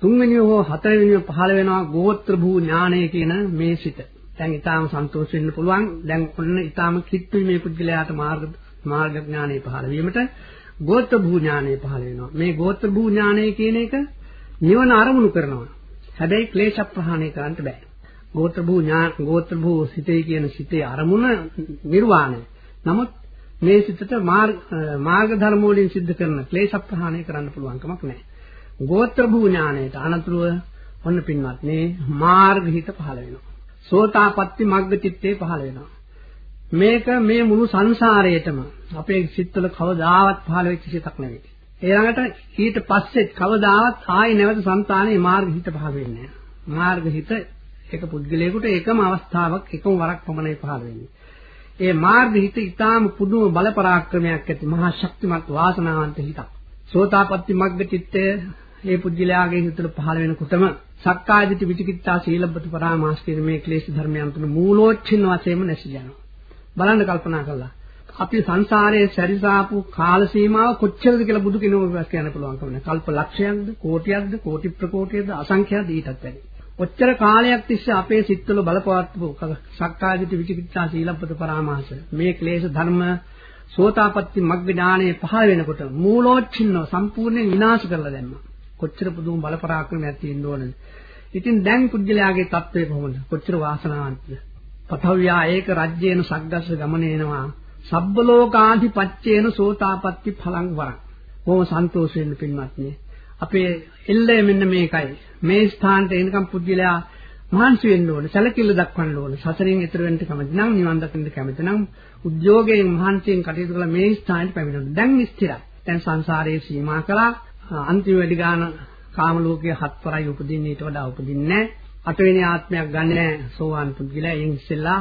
තුන්වෙනි හෝ හතරවෙනි පහළ වෙනවා ගෝත්‍ර භූ ඥානය කියන මේ සිත. දැන් ඊටාම සන්තෝෂ වෙන්න පුළුවන්. දැන් ඔන්න ඊටාම කිට්ටුයි මේ පුද්ගලයාට මාර්ග මාර්ග ඥානය පහළ වීමට ගෝත්‍ර භූ ඥානය පහළ වෙනවා. මේ ගෝත්‍ර භූ ඥානය කියන එක නිවන අරමුණු කරනවා. හැබැයි ක්ලේශ ප්‍රහාණය කරන්න බෑ. ගෝත්‍ර භූ ඥාන ගෝත්‍ර භූ සිතේ කියන සිතේ අරමුණ නිර්වාණය. නමුත් මේ සිතට මාර්ග ධර්ම වලින් සිද්ධ කරන ක්ලේශ ප්‍රහාණය කරන්න පුළුවන් කමක් නැහැ. ගෝත්‍ර භූ ඥානයට අනතුරුව ඔන්න පින්වත්නි මාර්ග හිත පහළ වෙනවා. සෝතාපට්ටි මග්ග චිත්තේ පහළ වෙනවා. මේක මේ මුළු සංසාරයේටම අපේ සිත්වල කවදාවත් පහළ වෙච්ච සිතක් නෙවෙයි. ඊළඟට ඊට පස්සේ කවදාවත් ආයේ නැවත సంతානේ මාර්ග හිත පහළ වෙන්නේ නැහැ. මාර්ග හිත එක පුද්ගලයෙකුට එකම අවස්ථාවක් එකම වරක් පමණයි පහළ වෙන්නේ. ඒ මාර්ග හිත ඊටාම පුදුම බල පරාක්‍රමයක් ඇති මහා ශක්තිමත් වාසනාවන්ත හිතක්. සෝතාපට්ටි මග්ග චිත්තය මේ පුජ්‍යලයාගේ හිතට පහළ වෙනකොටම සක්කායදිට විචිකිච්ඡා සීලබ්බත පරාමාස කියන මේ ක්ලේශ ධර්මයන් තුන මූලෝච්චින්න වශයෙන්ම නැසී යනවා. බලන්න කල්පනා කළා. අපි සංසාරයේ සැරිසාපු කාල සීමාව කොච්චරද කියලා බුදු කෙනෙකුට කියන්න පුළුවන්කම නැහැ. කල්ප ලක්ෂයක්ද, කෝටියක්ද, කෝටි ප්‍රකෝටියක්ද, අසංඛ්‍යාත ඊටත් වැඩි. ඔච්චර කාලයක් තිස්සේ අපේ සිත්වල බලපවත්වපු සක්කායදිට විචිකිච්ඡා සීලබ්බත පරාමාස මේ ක්ලේශ ධර්ම සෝතාපට්ටි මග්ග ඥානයේ පහළ වෙනකොට මූලෝච්චින්නව සම්පූර්ණයෙන් විනාශ කරලා දැම්මා. කොච්චර පුදුම බල පරාක්‍රමයක් තියෙන්න ඕනද? ඉතින් දැන් කුජලයාගේ தત્ත්වය කොහොමද? කොච්චර වාසනාවන්තද? පතව්‍යා ඒක රජ්‍යේන සග්ගස්ස ගමනේනවා. සබ්බ ලෝකාන්ති පච්චේන සෝතාපට්ටි ඵලං වරං. කොහොම සන්තෝෂ වෙන්න පින්වත්නි. අපේ එල්ලේ මෙන්න මේකයි. මේ ස්ථානට එනකම් පුජ්‍යලයා මහන්සි වෙන්න ඕනේ, සැලකිල්ල දක්වන්න ඕනේ. සසරින් ඈතර වෙන්න කැමති නම් නිවන් දකින්න කැමති නම් උද්‍යෝගයෙන් මහන්සියෙන් කටයුතු කළා මේ ස්ථානයට පැමිණෙනවා. දැන් ස්ථිරයි. දැන් සංසාරයේ සීමා කළා. අන්තිම වැඩි ගාන කාම ලෝකයේ හත්වරයි උපදින්න ඊට වඩා උපදින්නේ නැහැ. අටවෙනි ආත්මයක් ගන්න නැහැ. සෝවාන් පුද්ගලයා එයින් ඉස්සෙල්ලා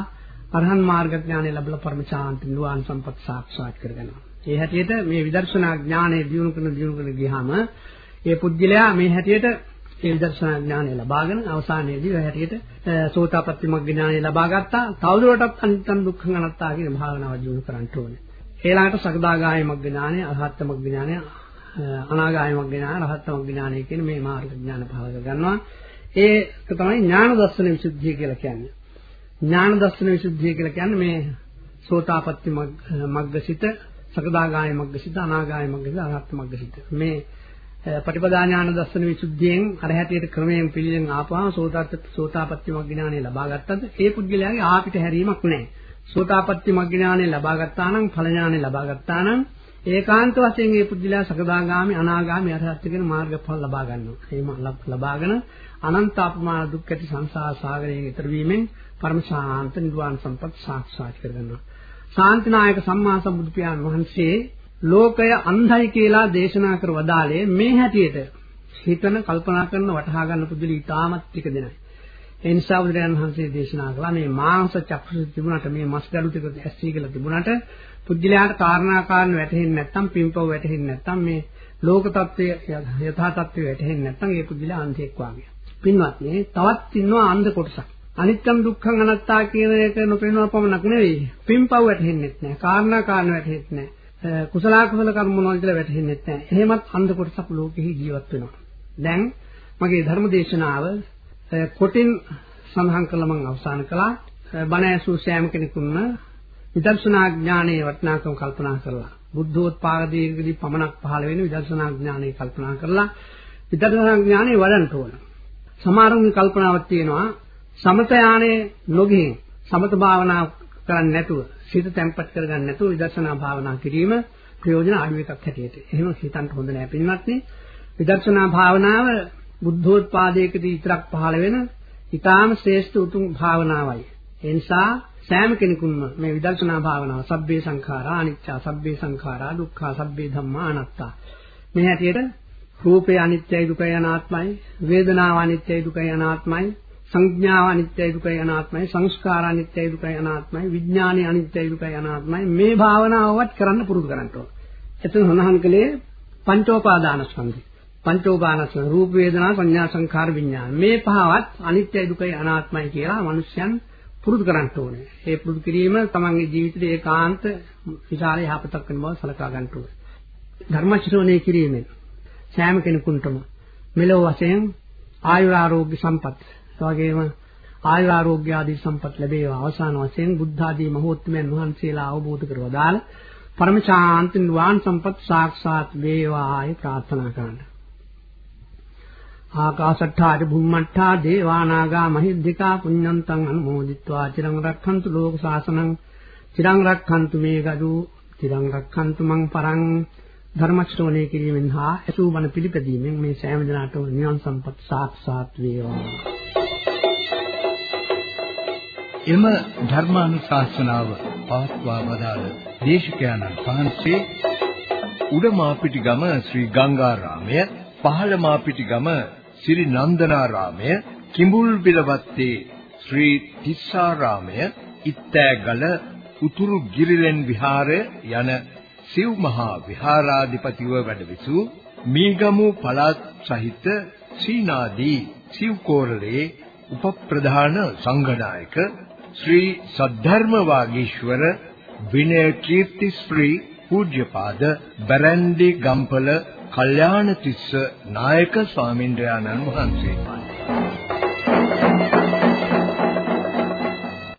අරහන් මාර්ග ඥානය ලැබලා පරම ශාන්ති නිවන් සම්පත් සාක්ෂාත් කරගන්නවා. ඒ හැටියට මේ විදර්ශනා ඥානය දියුණු කරන දියුණු කරන ගියාම ඒ පුද්ගලයා මේ හැටියට ඒ විදර්ශනා ඥානය ලබාගෙන අවසානයේදී ඔය හැටියට සෝතාපට්ටි මග්ග ඥානය ලබා ගත්තා. තවදුරටත් අනිත්‍ය දුක්ඛ අනාත්තා කියන භාවනාව දියුණු කරන්න ඕනේ. ඊළඟට සකදාගාමී මග්ග ඥානය, අරහත් මග්ග ඥානය, අනාගාමී මග්ග ඥානය, රහත් මග්ග ඥානය කියන මේ මාර්ග ඥාන පහල ගන්නවා. ඒක තමයි ඥාන දර්ශන විසුද්ධිය කියලා කියන්නේ. ඥාන දර්ශන විසුද්ධිය කියලා කියන්නේ මේ සෝතාපට්ටි මග්ගසිත, සකදාගාමී මග්ගසිත, අනාගාමී මග්ගසිත, අරහත් මග්ගසිත. මේ පටිපදා ඥාන දර්ශන විසුද්ධියෙන් අර හැටියට ක්‍රමයෙන් පිළිලෙන් ආපුවාම සෝතාපට්ටි සෝතාපට්ටි මග්ග ඥානය ලබා ගත්තද ඒ පුද්ගලයාගේ ආපිට හැරීමක් නැහැ. සෝතාපට්ටි මග්ග ඥානය ලබා ගත්තා නම් ඵල ඥානය ලබා ගත්තා නම් ඒකාන්ත වශයෙන් මේ පුද්ගලයා සකදාගාමි අනාගාමි අරහත් කියන මාර්ගඵල ලබා ගන්නවා. එහෙම ලබාගෙන අනන්ත අපමාන දුක් ඇති සංසාර සාගරයෙන් ඈතර වීමෙන් පරම ශාන්ත නිර්වාණ සම්පත් සාක්ෂාත් කරගන්නවා. ශාන්තිනායක සම්මා සම්බුදු පියාණන් වහන්සේ ලෝකය අන්ධයි කියලා දේශනා කර වදාලේ මේ හැටියට හිතන කල්පනා කරන වටහා ගන්න පුදුලි ඊටාමත් ටික දෙනයි. ඒ නිසා බුදුරජාණන් වහන්සේ දේශනා කළා මේ මාංශ චක්ෂු තිබුණාට මේ මස් ගලු ටික ඇස්සී කියලා තිබුණාට පුජ්‍යලයාට කාරණාකාරණ වැටහෙන්නේ නැත්නම් පින්පව වැටහෙන්නේ නැත්නම් මේ ලෝක తත්වය යථා తත්වය වැටහෙන්නේ නැත්නම් ඒ පුජ්‍යලයා අන්ධෙක් වාගේ. පින්වත්නි තවත් ඉන්නවා අන්ධ කොටසක්. අනිත්‍යම් දුක්ඛං අනාත්තා කියන එක නොපෙනෙනවා පමණක් නෙවෙයි. පින්පව වැටහෙන්නේ නැහැ. කාරණාකාරණ වැටහෙන්නේ නැහැ. කුසල කුසල කර්ම මොනවද කියලා වැටහෙන්නේ නැහැ. එහෙමත් අන්ධ කොටසක් ලෝකෙහි ජීවත් වෙනවා. දැන් මගේ ධර්ම දේශනාව කොටින් සඳහන් කළා මම අවසන් කළා. බණ ඇසූ සෑම කෙනෙකුම විදර්ශනා ඥානයේ වටිනාකම කල්පනා කරලා බුද්ධෝත්පාදයේදී පමණක් පහළ වෙන විදර්ශනා ඥානය කල්පනා කරලා විදර්ශනා ඥානය වඩන්න ඕන. සමහරුන්ගේ කල්පනාවක් තියෙනවා සමත යානේ නොගිහින් සමත භාවනා කරන්නේ නැතුව සිත තැම්පත් කරගන්න නැතුව විදර්ශනා භාවනා කිරීම ප්‍රයෝජන අඩු එකක් හැටියට. එහෙම හිතන්න හොඳ නෑ පින්වත්නි. විදර්ශනා භාවනාව බුද්ධෝත්පාදයකදී විතරක් පහළ වෙන ඊටාම ශ්‍රේෂ්ඨ උතුම් භාවනාවයි. ඒ නිසා සෑම කෙනෙකුම මේ විදර්ශනා භාවනාව සබ්බේ සංඛාරා අනිච්චා සබ්බේ සංඛාරා දුක්ඛා සබ්බේ ධම්මා අනාත්තා. මේ හැටියට රූපය අනිත්‍යයි දුකයි අනාත්මයි වේදනාව අනිත්‍යයි දුකයි අනාත්මයි සංඥාව අනිත්‍යයි දුකයි අනාත්මයි සංස්කාර අනිත්‍යයි දුකයි අනාත්මයි විඥානය අනිත්‍යයි දුකයි අනාත්මයි මේ භාවනාවවත් කරන්න පුරුදු කරන්න ඕන. එතන සඳහන් කළේ පංචෝපාදානස්කන්ධය. පංචෝපාදානස්කන්ධ රූප වේදනා සංඥා සංඛාර විඥාන. මේ පහවත් අනිත්‍යයි දුකයි අනාත්මයි කියලා මනුෂ්‍යයන් පුරුදු කරන්න ඕනේ. ඒ පුරුදු කිරීම තමන්ගේ ජීවිතයේ ඒකාන්ත විශාල යහපතක් වෙන බව සලකා ගන්න ඕනේ. ධර්ම ශ්‍රවණය කිරීමෙන් සෑම කෙනෙකුටම මෙලොව වශයෙන් ආයුර ආරෝග්‍ය සම්පත්, එවැගේම ආයුර ආරෝග්‍ය ආදී සම්පත් ලැබේවා. අවසාන වශයෙන් බුද්ධ ආදී මහෝත්තමයන් වහන්සේලා අවබෝධ කරවදාල පරම ශාන්ති නිවාන් සම්පත් සාක්ෂාත් වේවායි ප්‍රාර්ථනා කරනවා. ආකාශට්ඨා ච දේවානාගා මහිද්దికා පුඤ්ඤන්තං අනුමෝදිත්වා චිරං රක්ඛන්තු ලෝක ශාසනං චිරං රක්ඛන්තු මේ ගරු චිරං රක්ඛන්තු මං පරං ධර්ම ශ්‍රවණය කිරීමෙන් හා අසු බණ පිළිපැදීමෙන් මේ සෑම දිනකටම නිවන් සම්පත් සාක්ෂාත් වේවා. එම ධර්මානුශාසනාව පවත්වා වදාළ දේශකයන්න් වහන්සේ උඩමාපිටිගම ශ්‍රී ගංගාරාමය පහළමාපිටිගම ශ්‍රී නන්දනාරාමය කිඹුල් බිලවත්තේ ශ්‍රී තිස්සාරාමය ඉත්තෑගල උතුරු ගිරිලෙන් විහාරය යන සිව් මහා විහාරාධිපතිව වැඩවිසූ මීගමු පළාත් සහිත සීනාදී සිව් කෝරළේ උපප්‍රධාන සංඝනායක ශ්‍රී සද්ධර්ම වාගීශවර විනය කීර්ති ශ්‍රී පූජ්‍යපාද බරන්දි ගම්පල කල්යාණ තිස්ස නායක ස්වාමින්ද්‍රයාණන් වහන්සේ.